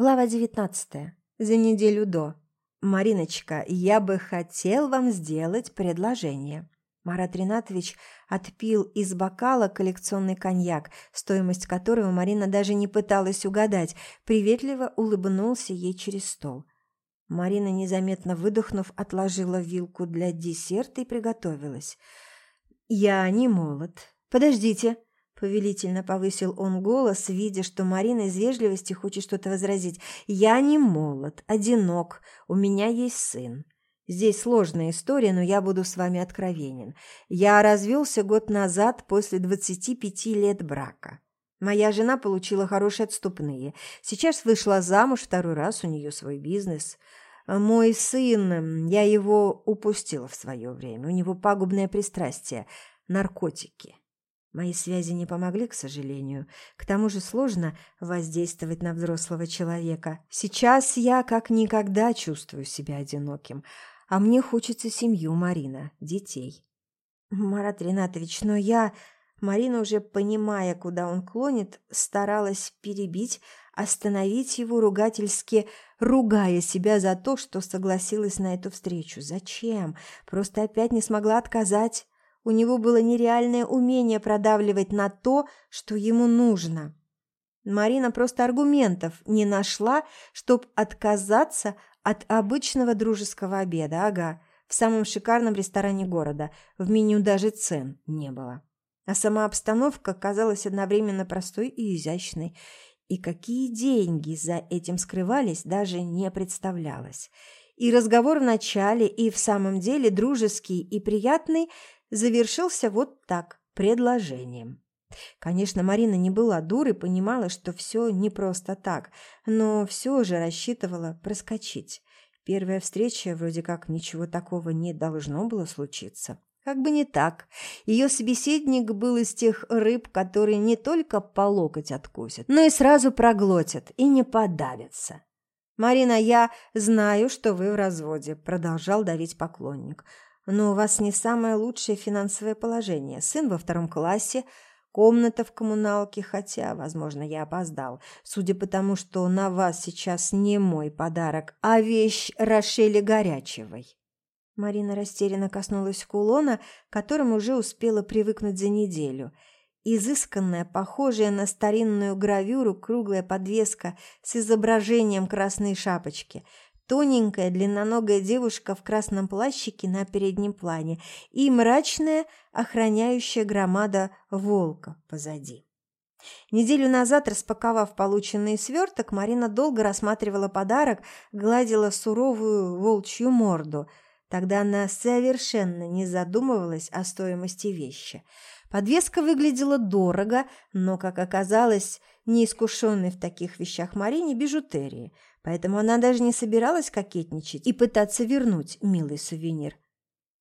Глава 19. За неделю до. «Мариночка, я бы хотел вам сделать предложение». Марат Ринатович отпил из бокала коллекционный коньяк, стоимость которого Марина даже не пыталась угадать, приветливо улыбнулся ей через стол. Марина, незаметно выдохнув, отложила вилку для десерта и приготовилась. «Я не молод. Подождите!» Повелительно повысил он голос, видя, что Марина из вежливости хочет что-то возразить. «Я не молод, одинок, у меня есть сын. Здесь сложная история, но я буду с вами откровенен. Я развелся год назад после 25 лет брака. Моя жена получила хорошие отступные. Сейчас вышла замуж второй раз, у нее свой бизнес. Мой сын, я его упустила в свое время. У него пагубное пристрастие – наркотики. Мои связи не помогли, к сожалению. К тому же сложно воздействовать на взрослого человека. Сейчас я как никогда чувствую себя одиноким. А мне хочется семью, Марина, детей. Марат Ринатович, но я... Марина, уже понимая, куда он клонит, старалась перебить, остановить его ругательски, ругая себя за то, что согласилась на эту встречу. Зачем? Просто опять не смогла отказать. У него было нереальное умение продавливать на то, что ему нужно. Марина просто аргументов не нашла, чтобы отказаться от обычного дружеского обеда. Ага, в самом шикарном ресторане города. В меню даже цен не было. А сама обстановка казалась одновременно простой и изящной. И какие деньги за этим скрывались, даже не представлялось. И разговор в начале, и в самом деле дружеский и приятный – завершился вот так, предложением. Конечно, Марина не была дурой, понимала, что все не просто так, но все же рассчитывала проскочить. Первая встреча, вроде как ничего такого не должно было случиться. Как бы не так. Ее собеседник был из тех рыб, которые не только по локоть откусят, но и сразу проглотят и не подавятся. «Марина, я знаю, что вы в разводе», – продолжал давить поклонник. Но у вас не самое лучшее финансовое положение. Сын во втором классе, комната в коммуналке, хотя, возможно, я опоздал. Судя по тому, что на вас сейчас не мой подарок, а вещь Рошели Горячевой. Марина растерянно коснулась кулона, к которому уже успела привыкнуть за неделю. Изысканная, похожая на старинную гравюру, круглая подвеска с изображением красной шапочки – тоненькая длинноногая девушка в красном плащике на переднем плане и мрачная охраняющая громада волка позади. Неделю назад, распаковав полученный сверток, Марина долго рассматривала подарок, гладила суровую волчью морду. Тогда она совершенно не задумывалась о стоимости вещи. Подвеска выглядела дорого, но, как оказалось, неискушенной в таких вещах Марине бижутерии – поэтому она даже не собиралась кокетничать и пытаться вернуть милый сувенир.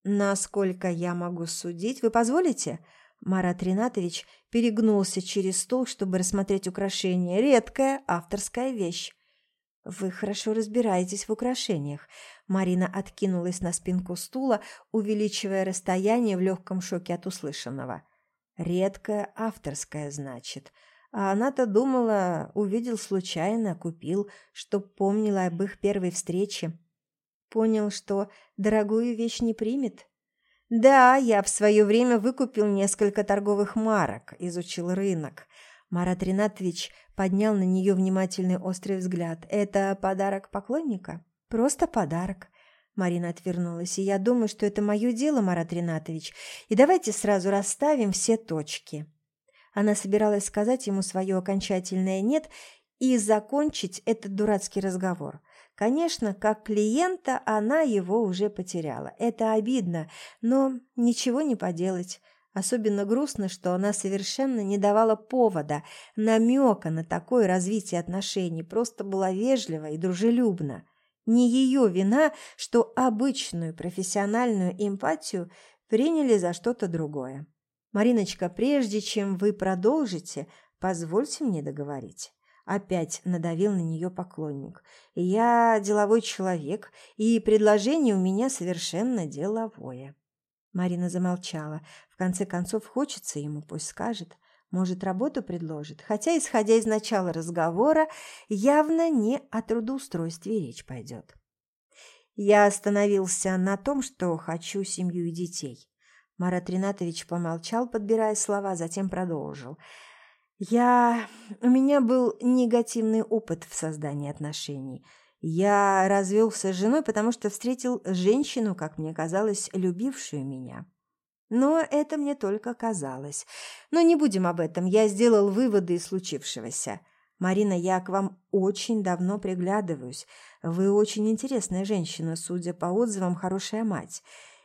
«Насколько я могу судить, вы позволите?» Марат Ринатович перегнулся через стол, чтобы рассмотреть украшение. Редкая авторская вещь. «Вы хорошо разбираетесь в украшениях». Марина откинулась на спинку стула, увеличивая расстояние в легком шоке от услышанного. «Редкая авторская, значит. А она-то думала, увидел случайно, купил, чтоб помнила об их первой встрече. Понял, что дорогую вещь не примет. Да, я в свое время выкупил несколько торговых марок, изучил рынок. Марат Ринатович поднял на нее внимательный острый взгляд. «Это подарок поклонника?» «Просто подарок». Марина отвернулась. «И я думаю, что это мое дело, Марат Ринатович. И давайте сразу расставим все точки». Она собиралась сказать ему свое окончательное «нет» и закончить этот дурацкий разговор. Конечно, как клиента она его уже потеряла. Это обидно, но ничего не поделать. Особенно грустно, что она совершенно не давала повода, намека на такое развитие отношений, просто была вежлива и дружелюбна. Не ее вина, что обычную профессиональную эмпатию приняли за что-то другое. «Мариночка, прежде чем вы продолжите, позвольте мне договорить». Опять надавил на нее поклонник. «Я деловой человек, и предложение у меня совершенно деловое». Марина замолчала. В конце концов, хочется ему, пусть скажет. Может, работу предложит, хотя, исходя из начала разговора, явно не о трудоустройстве речь пойдет. Я остановился на том, что хочу семью и детей. Марат Ринатович помолчал, подбирая слова, затем продолжил. «Я... У меня был негативный опыт в создании отношений. Я развелся с женой, потому что встретил женщину, как мне казалось, любившую меня. Но это мне только казалось. Но не будем об этом. Я сделал выводы из случившегося. Марина, я к вам очень давно приглядываюсь. Вы очень интересная женщина, судя по отзывам, хорошая мать.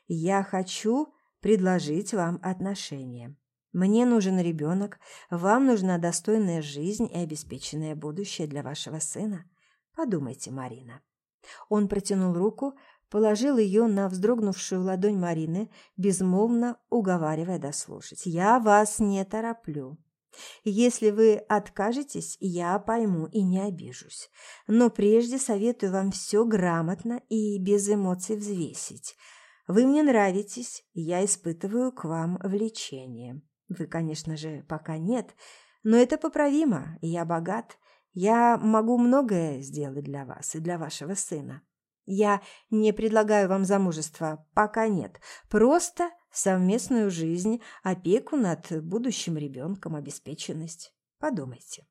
Я хочу предложить вам отношения. Мне нужен ребенок, вам нужна достойная жизнь и обеспеченное будущее для вашего сына. Подумайте, Марина. Он протянул руку, положил ее на вздрогнувшую ладонь Марины, безмолвно уговаривая дослушать. «Я вас не тороплю. Если вы откажетесь, я пойму и не обижусь. Но прежде советую вам все грамотно и без эмоций взвесить. Вы мне нравитесь, я испытываю к вам влечение. Вы, конечно же, пока нет, но это поправимо, я богат, я могу многое сделать для вас и для вашего сына. Я не предлагаю вам замужество, пока нет. Просто совместную жизнь, опеку над будущим ребенком, обеспеченность. Подумайте.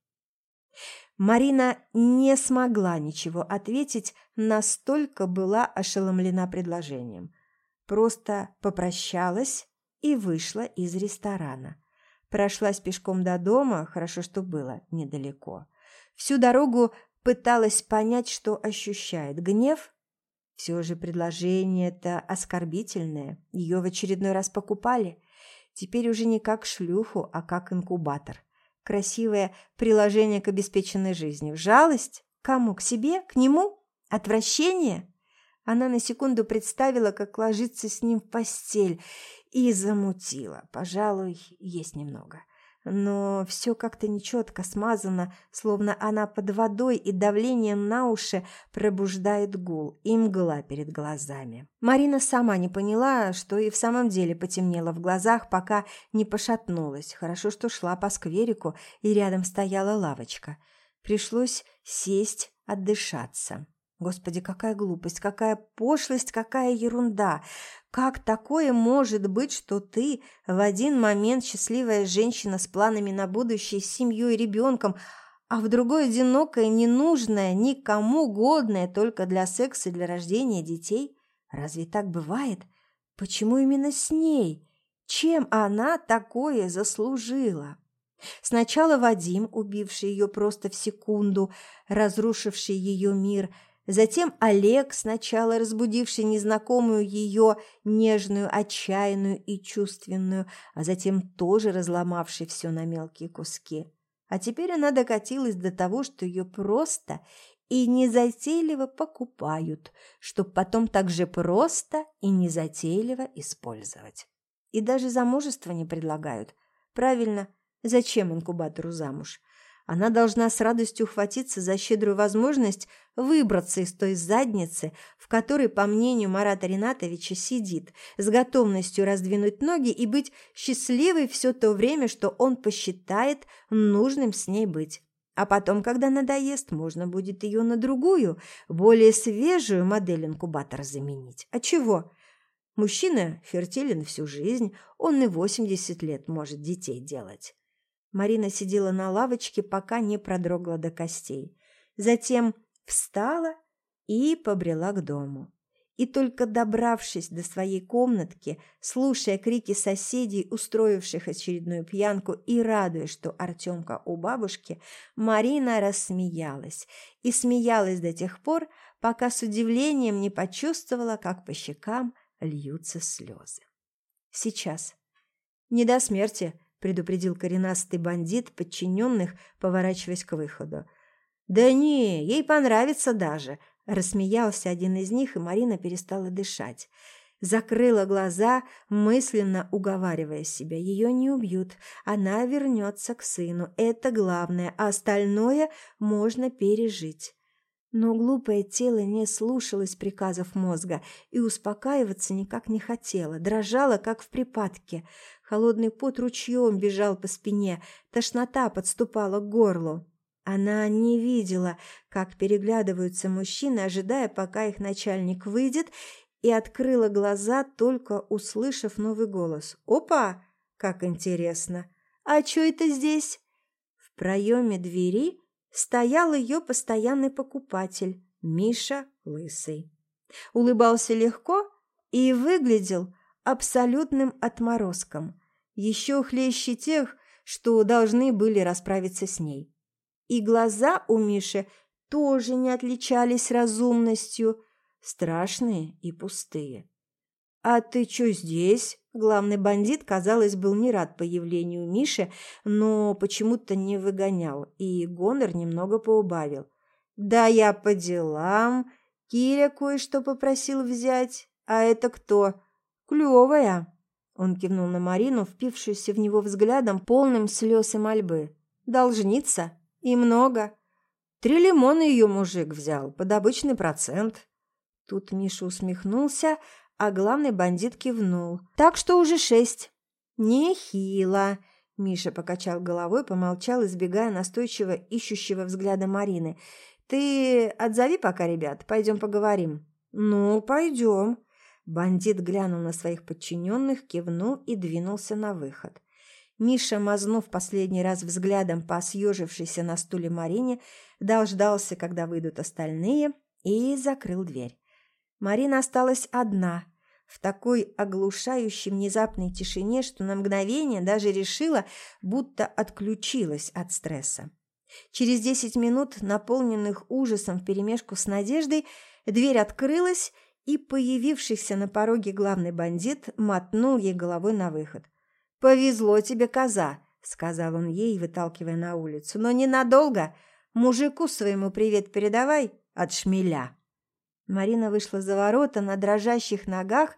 Марина не смогла ничего ответить, настолько была ошеломлена предложением. Просто попрощалась и вышла из ресторана. Прошлась пешком до дома, хорошо, что было недалеко. Всю дорогу пыталась понять, что ощущает. Гнев? Все же предложение-то оскорбительное. Ее в очередной раз покупали. Теперь уже не как шлюху, а как инкубатор. Красивое приложение к обеспеченной жизни. Жалость? Кому? К себе? К нему? Отвращение? Она на секунду представила, как ложится с ним в постель, и замутила. Пожалуй, есть немного но все как-то нечетко смазано, словно она под водой и давлением на уши пробуждает гул и мгла перед глазами. Марина сама не поняла, что и в самом деле потемнело в глазах, пока не пошатнулась. Хорошо, что шла по скверику, и рядом стояла лавочка. Пришлось сесть, отдышаться. Господи, какая глупость, какая пошлость, какая ерунда! Как такое может быть, что ты в один момент счастливая женщина с планами на будущее, с семьей и ребенком, а в другой одинокая, ненужная, никому годная только для секса и для рождения детей? Разве так бывает? Почему именно с ней? Чем она такое заслужила? Сначала Вадим, убивший ее просто в секунду, разрушивший ее мир – Затем Олег, сначала разбудивший незнакомую ее нежную, отчаянную и чувственную, а затем тоже разломавший все на мелкие куски. А теперь она докатилась до того, что ее просто и незатейливо покупают, чтобы потом так же просто и незатейливо использовать. И даже замужество не предлагают. Правильно, зачем инкубатору замуж? Она должна с радостью ухватиться за щедрую возможность выбраться из той задницы, в которой, по мнению Марата Ринатовича, сидит, с готовностью раздвинуть ноги и быть счастливой все то время, что он посчитает нужным с ней быть. А потом, когда надоест, можно будет ее на другую, более свежую модель инкубатора заменить. А чего? Мужчина фертилен всю жизнь, он и 80 лет может детей делать. Марина сидела на лавочке, пока не продрогла до костей. Затем встала и побрела к дому. И только добравшись до своей комнатки, слушая крики соседей, устроивших очередную пьянку, и радуясь, что Артемка у бабушки, Марина рассмеялась. И смеялась до тех пор, пока с удивлением не почувствовала, как по щекам льются слезы. Сейчас. Не до смерти, предупредил коренастый бандит подчиненных, поворачиваясь к выходу. «Да не, ей понравится даже», – рассмеялся один из них, и Марина перестала дышать. Закрыла глаза, мысленно уговаривая себя. Ее не убьют, она вернется к сыну. Это главное, а остальное можно пережить. Но глупое тело не слушалось приказов мозга и успокаиваться никак не хотело, дрожало, как в припадке. Холодный пот ручьем бежал по спине, тошнота подступала к горлу. Она не видела, как переглядываются мужчины, ожидая, пока их начальник выйдет, и открыла глаза, только услышав новый голос. «Опа! Как интересно! А что это здесь?» В проеме двери стоял ее постоянный покупатель, Миша Лысый. Улыбался легко и выглядел абсолютным отморозком, еще хлеще тех, что должны были расправиться с ней. И глаза у Миши тоже не отличались разумностью, страшные и пустые. «А ты чё здесь?» Главный бандит, казалось, был не рад появлению Миши, но почему-то не выгонял, и гонор немного поубавил. «Да я по делам. Киря кое-что попросил взять. А это кто? Клёвая!» Он кивнул на Марину, впившуюся в него взглядом, полным слез и мольбы. «Должница? И много. Три лимона ее мужик взял, под обычный процент». Тут Миша усмехнулся, а главный бандит кивнул. «Так что уже шесть». «Нехило», – Миша покачал головой, помолчал, избегая настойчиво ищущего взгляда Марины. «Ты отзови пока ребят, пойдем поговорим». «Ну, пойдем». Бандит глянул на своих подчиненных, кивнул и двинулся на выход. Миша, мазнув последний раз взглядом по съежившейся на стуле Марине, дождался, когда выйдут остальные, и закрыл дверь. Марина осталась одна, в такой оглушающей внезапной тишине, что на мгновение даже решила, будто отключилась от стресса. Через десять минут, наполненных ужасом вперемешку с надеждой, дверь открылась, и появившийся на пороге главный бандит мотнул ей головой на выход. «Повезло тебе, коза!» — сказал он ей, выталкивая на улицу. «Но ненадолго. Мужику своему привет передавай от шмеля». Марина вышла за ворота на дрожащих ногах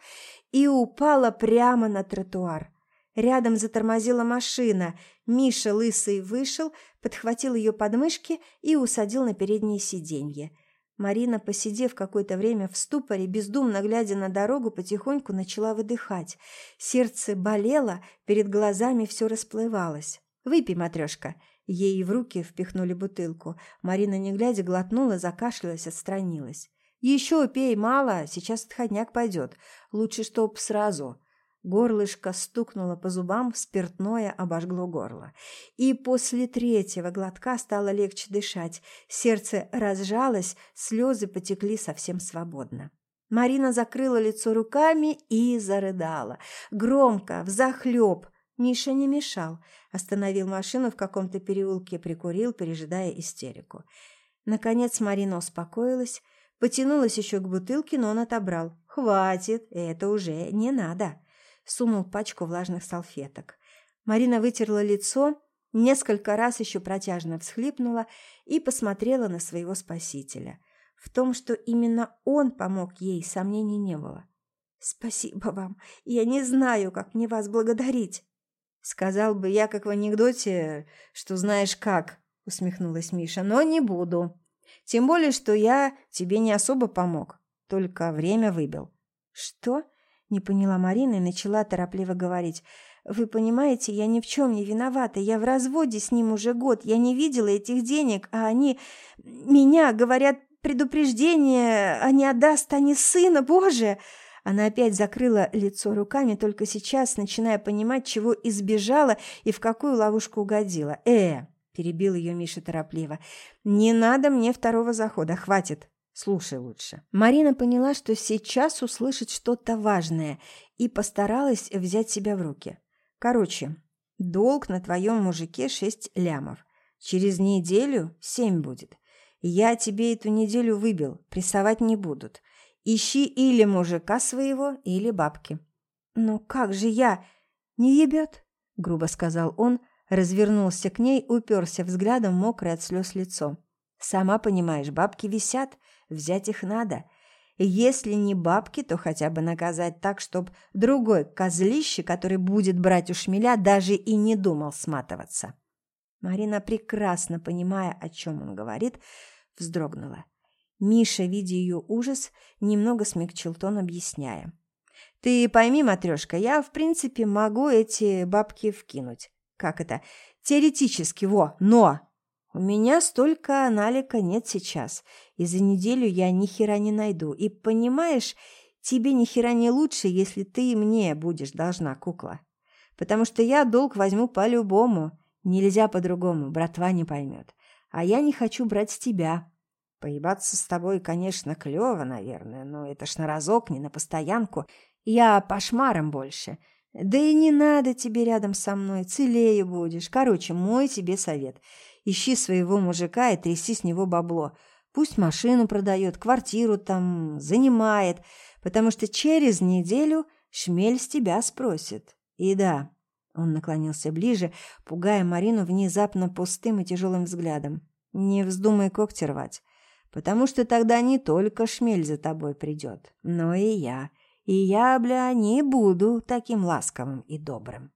и упала прямо на тротуар. Рядом затормозила машина. Миша, лысый, вышел, подхватил ее подмышки и усадил на переднее сиденье. Марина, посидев какое-то время в ступоре, бездумно глядя на дорогу, потихоньку начала выдыхать. Сердце болело, перед глазами все расплывалось. «Выпей, матрешка!» Ей в руки впихнули бутылку. Марина, не глядя, глотнула, закашлялась, отстранилась. «Еще пей, мало, сейчас отходняк пойдет. Лучше, чтоб сразу». Горлышко стукнуло по зубам, спиртное обожгло горло. И после третьего глотка стало легче дышать. Сердце разжалось, слезы потекли совсем свободно. Марина закрыла лицо руками и зарыдала. Громко, взахлеб. Миша не мешал. Остановил машину в каком-то переулке, прикурил, пережидая истерику. Наконец Марина успокоилась, Потянулась еще к бутылке, но он отобрал. «Хватит, это уже не надо!» Сунул пачку влажных салфеток. Марина вытерла лицо, несколько раз еще протяжно всхлипнула и посмотрела на своего спасителя. В том, что именно он помог ей, сомнений не было. «Спасибо вам. Я не знаю, как мне вас благодарить». «Сказал бы я, как в анекдоте, что знаешь как», — усмехнулась Миша, — «но не буду». Тем более, что я тебе не особо помог, только время выбил». «Что?» – не поняла Марина и начала торопливо говорить. «Вы понимаете, я ни в чем не виновата. Я в разводе с ним уже год. Я не видела этих денег, а они... Меня, говорят, предупреждение, а не отдаст они сына, Боже!» Она опять закрыла лицо руками, только сейчас, начиная понимать, чего избежала и в какую ловушку угодила. «Э, перебил ее Миша торопливо. «Не надо мне второго захода, хватит. Слушай лучше». Марина поняла, что сейчас услышит что-то важное, и постаралась взять себя в руки. «Короче, долг на твоем мужике шесть лямов. Через неделю семь будет. Я тебе эту неделю выбил, прессовать не будут. Ищи или мужика своего, или бабки». «Ну как же я? Не ебет?» – грубо сказал он – Развернулся к ней, уперся взглядом мокрое от слез лицо. «Сама понимаешь, бабки висят, взять их надо. Если не бабки, то хотя бы наказать так, чтоб другой козлище, который будет брать у шмеля, даже и не думал сматываться». Марина, прекрасно понимая, о чем он говорит, вздрогнула. Миша, видя ее ужас, немного смягчил тон, объясняя. «Ты пойми, матрешка, я, в принципе, могу эти бабки вкинуть. Как это? Теоретически, во, но у меня столько налика нет сейчас, и за неделю я ни хера не найду. И понимаешь, тебе ни хера не лучше, если ты мне будешь должна, кукла. Потому что я долг возьму по-любому. Нельзя по-другому, братва не поймет. А я не хочу брать с тебя. Поебаться с тобой, конечно, клево, наверное, но это ж на разок, не на постоянку. Я пошмаром больше. Да и не надо тебе рядом со мной, целее будешь. Короче, мой тебе совет. Ищи своего мужика и тряси с него бабло. Пусть машину продает, квартиру там занимает, потому что через неделю шмель с тебя спросит. И да, он наклонился ближе, пугая Марину внезапно пустым и тяжелым взглядом. Не вздумай когти рвать, потому что тогда не только шмель за тобой придет, но и я – и я, бля, не буду таким ласковым и добрым.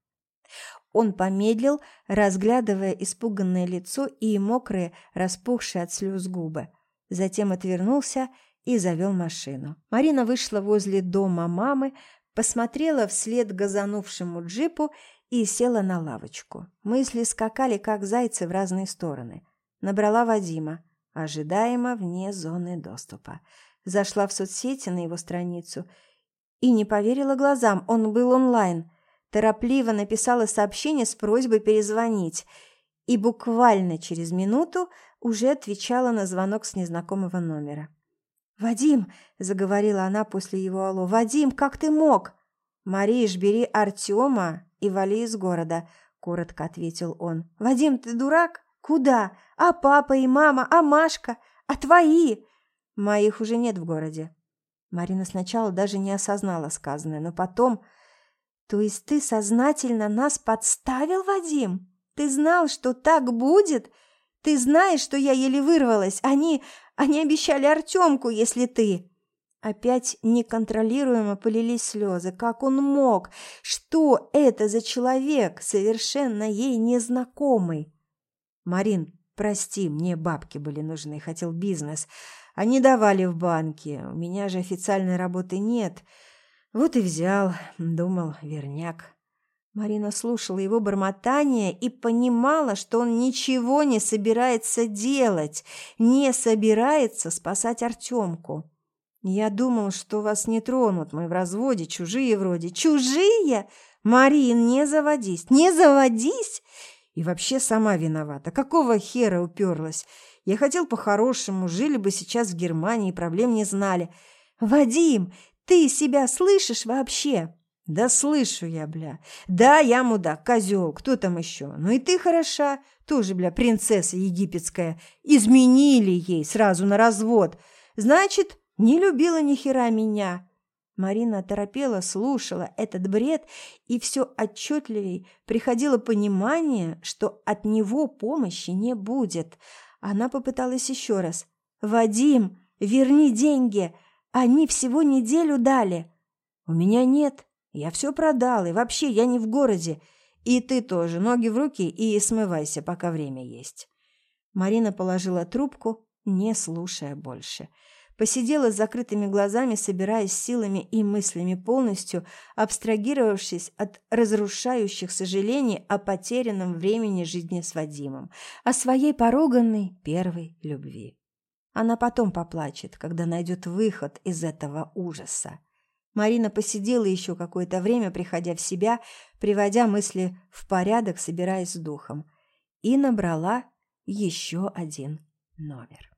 Он помедлил, разглядывая испуганное лицо и мокрые, распухшие от слез губы. Затем отвернулся и завел машину. Марина вышла возле дома мамы, посмотрела вслед газанувшему джипу и села на лавочку. Мысли скакали, как зайцы, в разные стороны. Набрала Вадима, ожидаемо вне зоны доступа. Зашла в соцсети на его страницу – и не поверила глазам, он был онлайн. Торопливо написала сообщение с просьбой перезвонить. И буквально через минуту уже отвечала на звонок с незнакомого номера. «Вадим!» – заговорила она после его алло. «Вадим, как ты мог?» «Мариш, бери Артема и вали из города», – коротко ответил он. «Вадим, ты дурак? Куда? А папа и мама? А Машка? А твои?» «Моих уже нет в городе. Марина сначала даже не осознала сказанное, но потом... «То есть ты сознательно нас подставил, Вадим? Ты знал, что так будет? Ты знаешь, что я еле вырвалась? Они... они обещали Артемку, если ты...» Опять неконтролируемо полились слезы. Как он мог? Что это за человек, совершенно ей незнакомый? «Марин, прости, мне бабки были нужны, хотел бизнес. Они давали в банке. У меня же официальной работы нет. Вот и взял. Думал, верняк. Марина слушала его бормотание и понимала, что он ничего не собирается делать, не собирается спасать Артемку. «Я думал, что вас не тронут, мы в разводе, чужие вроде». «Чужие? Марин, не заводись, не заводись!» И вообще сама виновата. Какого хера уперлась? Я хотел по-хорошему, жили бы сейчас в Германии, проблем не знали. Вадим, ты себя слышишь вообще? Да слышу я, бля. Да, я мудак, козел, кто там еще? Ну и ты хороша, тоже, бля, принцесса египетская. Изменили ей сразу на развод. Значит, не любила ни хера меня. Марина торопела, слушала этот бред, и все отчетливей приходило понимание, что от него помощи не будет – она попыталась еще раз. «Вадим, верни деньги! Они всего неделю дали!» «У меня нет. Я все продал, и вообще я не в городе. И ты тоже, ноги в руки и смывайся, пока время есть». Марина положила трубку, не слушая больше. Посидела с закрытыми глазами, собираясь силами и мыслями полностью, абстрагировавшись от разрушающих сожалений о потерянном времени жизни с Вадимом, о своей поруганной первой любви. Она потом поплачет, когда найдет выход из этого ужаса. Марина посидела еще какое-то время, приходя в себя, приводя мысли в порядок, собираясь с духом, и набрала еще один номер.